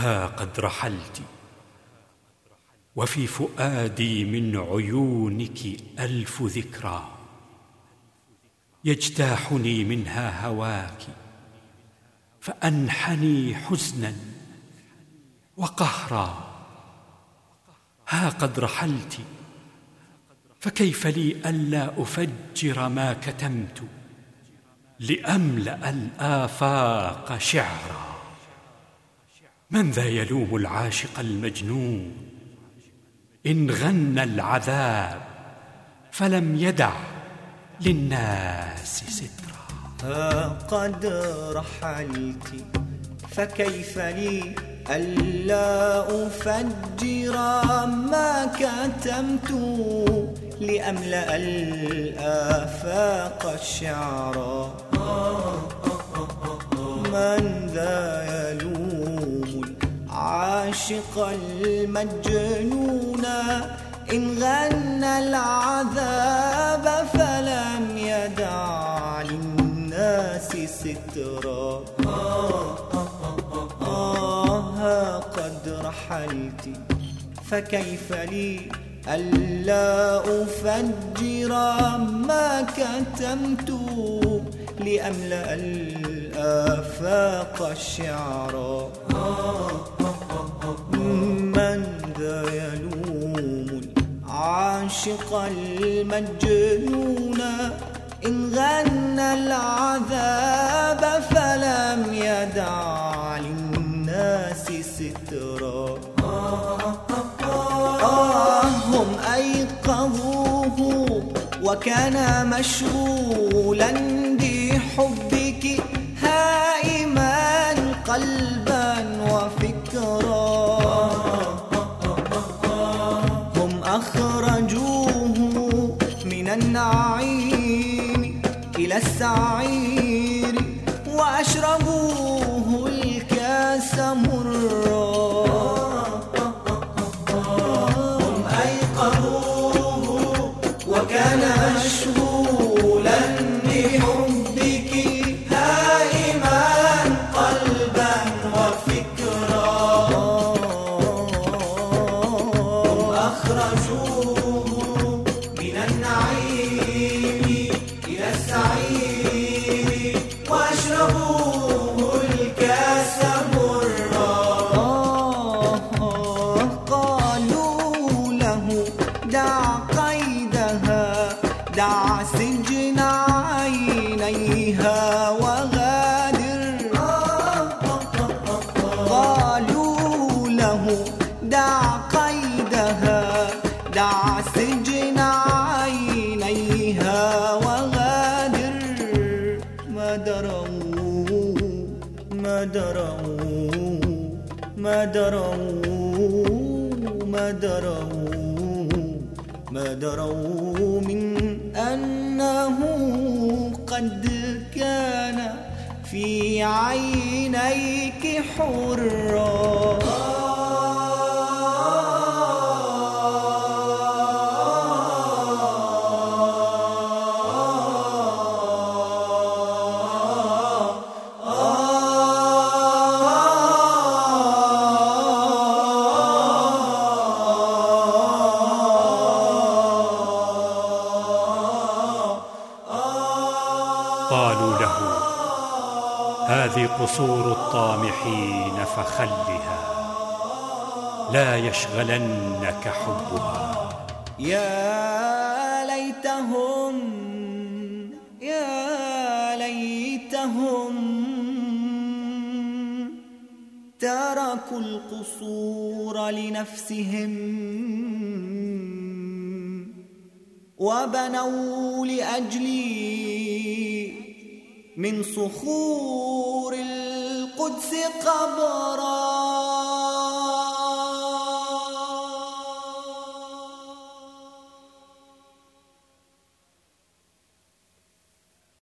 ها قد رحلت وفي فؤادي من عيونك ألف ذكرى. يجتاحني منها هواك فأنحني حزنا وقهرا. ها قد رحلت فكيف لي ألا أفجر ما كتمت لأملأ الآفاق شعرا. من ذا يلوم العاشق المجنون؟ إن غنى العذاب فلم يدع للناس سترا. ها قد رحلت فكيف لي ألا أفجر ما كتمت لأملأ الآفاق الشعرا من ذا يلوم العاشق المجنون. إن غنى العذاب فلم يدع للناس سترا. آه قد رحلت فكيف لي ألا أفجر ما كتمت لأملأ الآفاق الشعرا؟ من العاشق المجنون. إن غنى العذاب فلم يدع للناس سترا. هم أيقظوه وكان مشغولا بحبك السعير وأشربوه الكاس مرا هم أيقظوه وكان مشغولا بحبك هائما قلبا وفكرا. عينيها وغادر. قالوا له دع قيدها دع سجن عينيها وغادر. ما دروا ما دروا ما دروا ما دروا. ما دروا من أنه قد كان في عينيك حرا هذه قصور الطامحين فخلها لا يشغلنك حبها. يا ليتهم يا ليتهم تركوا القصور لنفسهم وبنوا لأجلي من صخور القدس قبراً.